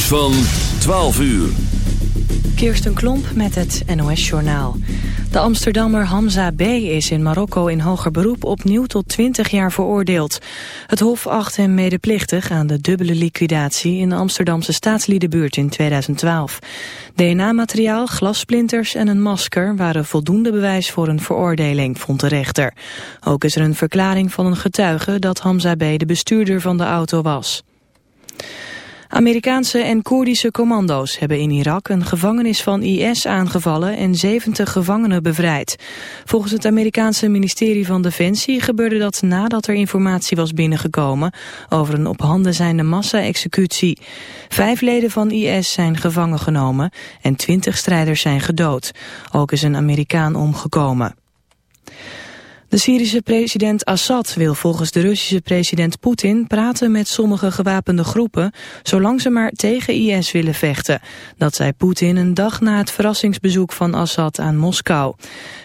van 12 uur. Kirsten Klomp met het NOS-journaal. De Amsterdammer Hamza B. is in Marokko in hoger beroep opnieuw tot 20 jaar veroordeeld. Het Hof acht hem medeplichtig aan de dubbele liquidatie in de Amsterdamse staatsliedenbuurt in 2012. DNA-materiaal, glassplinters en een masker waren voldoende bewijs voor een veroordeling, vond de rechter. Ook is er een verklaring van een getuige dat Hamza B. de bestuurder van de auto was. Amerikaanse en Koerdische commando's hebben in Irak een gevangenis van IS aangevallen en 70 gevangenen bevrijd. Volgens het Amerikaanse ministerie van Defensie gebeurde dat nadat er informatie was binnengekomen over een op handen zijnde massa-executie. Vijf leden van IS zijn gevangen genomen en 20 strijders zijn gedood. Ook is een Amerikaan omgekomen. De Syrische president Assad wil volgens de Russische president Poetin praten met sommige gewapende groepen, zolang ze maar tegen IS willen vechten. Dat zei Poetin een dag na het verrassingsbezoek van Assad aan Moskou.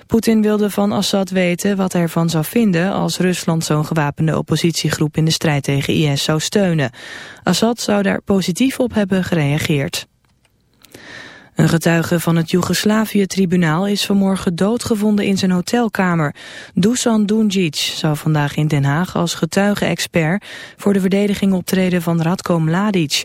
Poetin wilde van Assad weten wat hij ervan zou vinden als Rusland zo'n gewapende oppositiegroep in de strijd tegen IS zou steunen. Assad zou daar positief op hebben gereageerd. Een getuige van het Joegoslavië-tribunaal is vanmorgen doodgevonden in zijn hotelkamer. Dusan Dunjic zou vandaag in Den Haag als getuige-expert voor de verdediging optreden van Radko Mladic.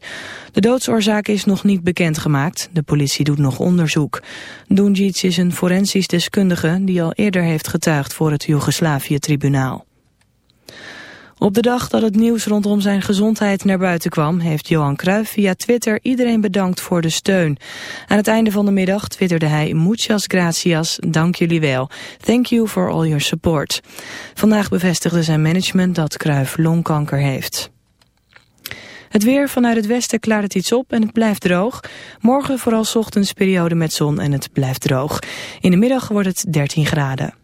De doodsoorzaak is nog niet bekendgemaakt. De politie doet nog onderzoek. Dunjic is een forensisch deskundige die al eerder heeft getuigd voor het Joegoslavië-tribunaal. Op de dag dat het nieuws rondom zijn gezondheid naar buiten kwam... heeft Johan Cruijff via Twitter iedereen bedankt voor de steun. Aan het einde van de middag twitterde hij... Muchas gracias, dank jullie wel. Thank you for all your support. Vandaag bevestigde zijn management dat Cruijff longkanker heeft. Het weer vanuit het westen klaart het iets op en het blijft droog. Morgen vooral ochtends periode met zon en het blijft droog. In de middag wordt het 13 graden.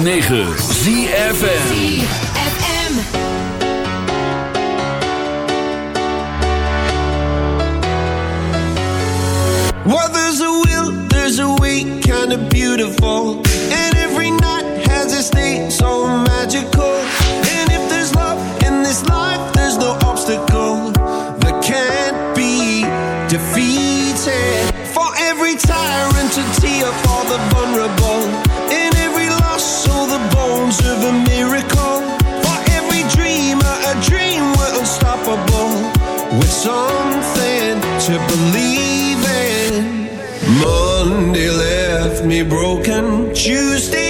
106.9 ZFN Well, there's a will, there's a way, kind of beautiful. broken. Tuesday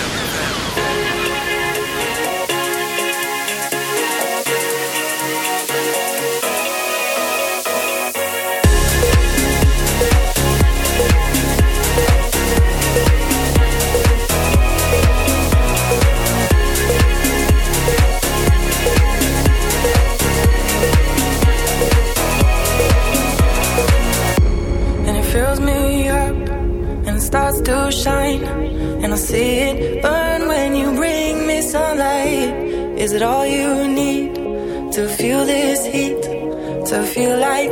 feel like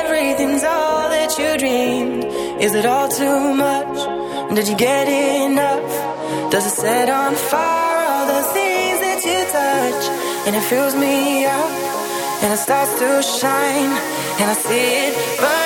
everything's all that you dreamed? Is it all too much? Did you get enough? Does it set on fire all the things that you touch? And it fills me up, and it starts to shine, and I see it burn.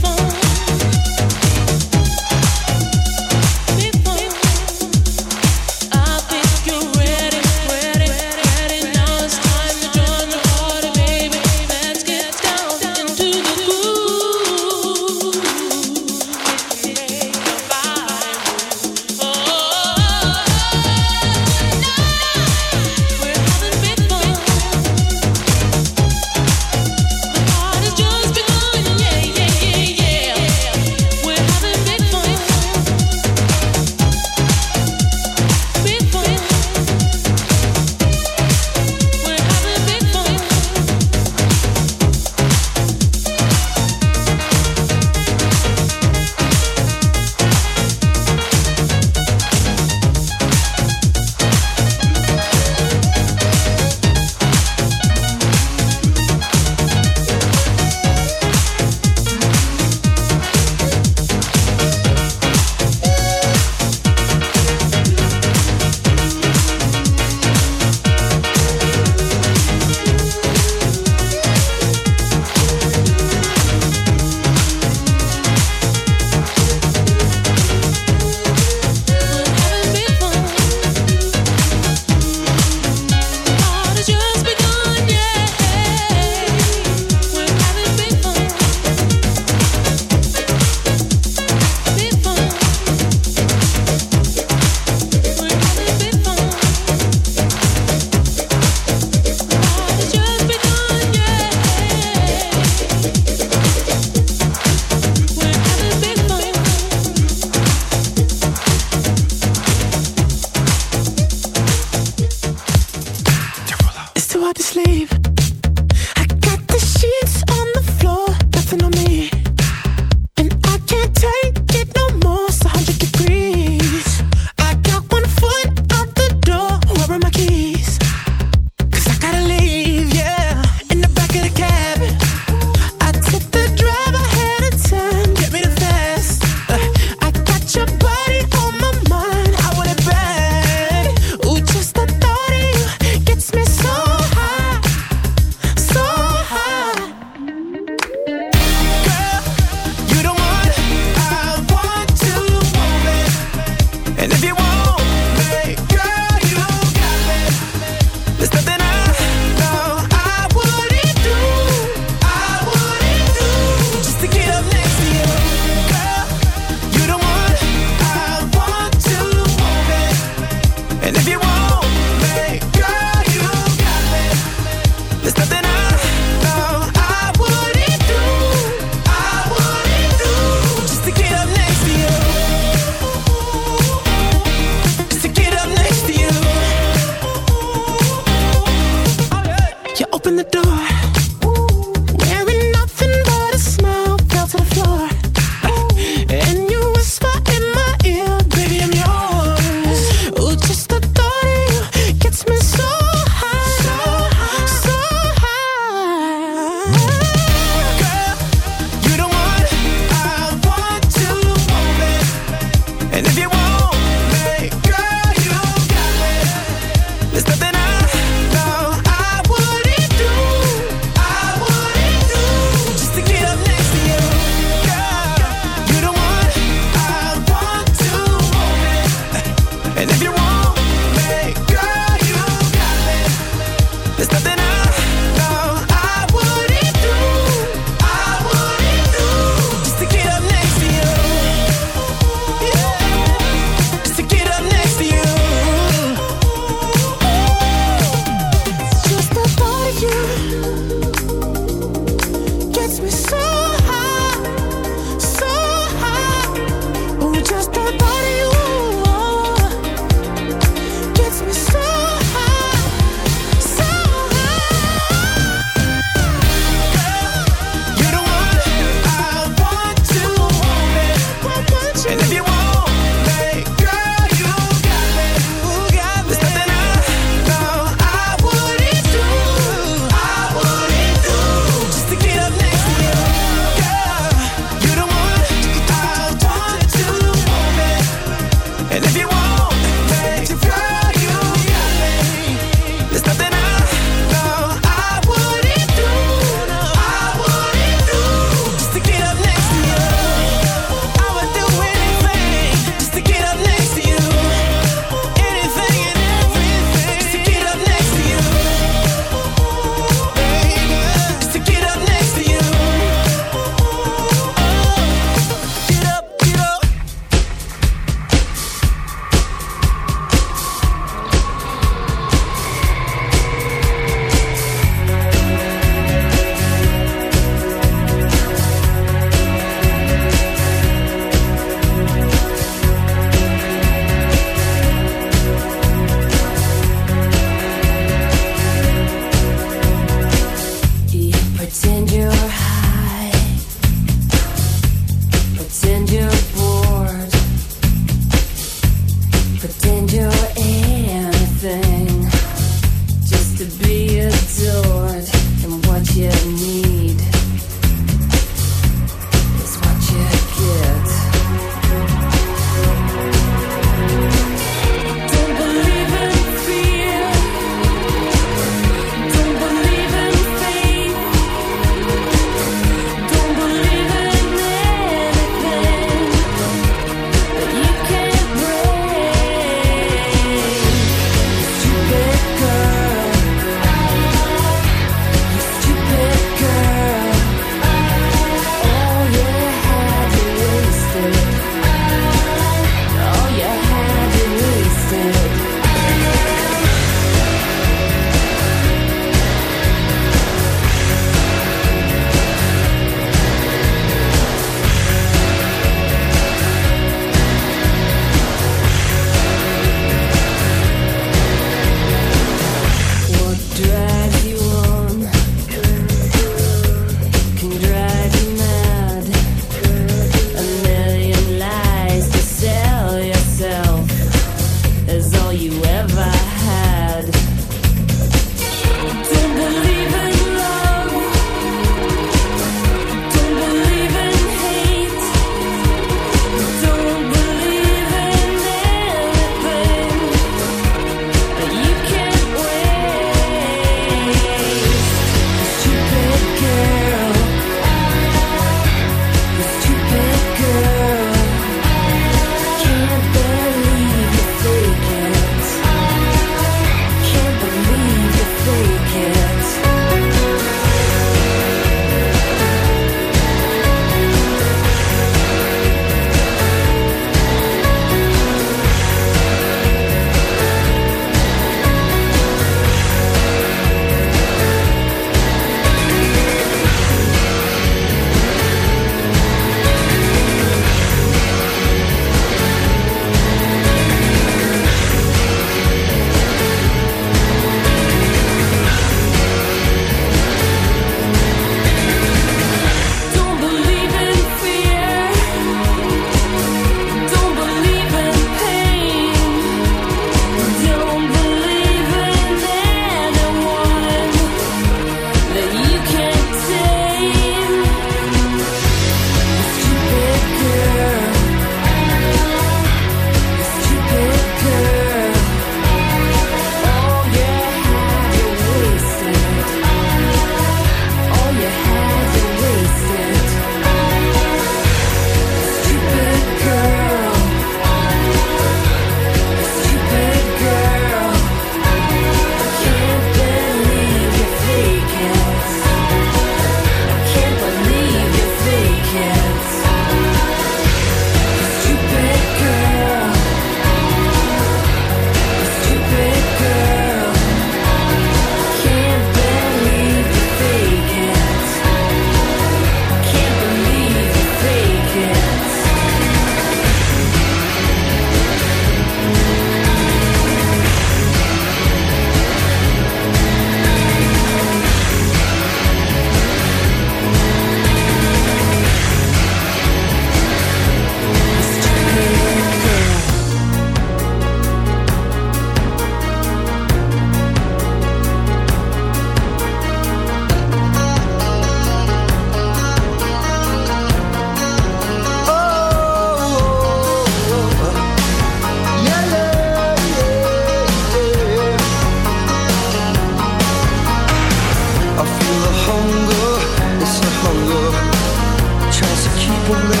por